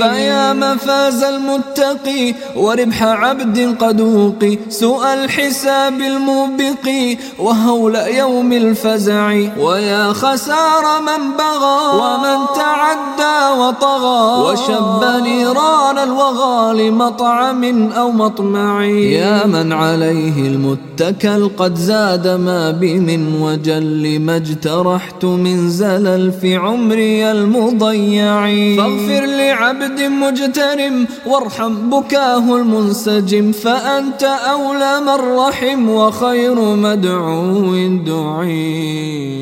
فيا مفاز المتقي وربح عبد قد وقي سوء الحساب الموبق وهول يوم الفزع ويا خسار من بغى ومن تعدى وطغى وشب نيران الوغى لمطعم أو مطمع. يا من عليه المتكل قد زاد ما بي من وجل ما اجترحت من زلل في عمري المضيع. فاغفر لعبد مجترم وارحم بكاه المنسجم فأنت أولى من رحم وخير مدعو دعي.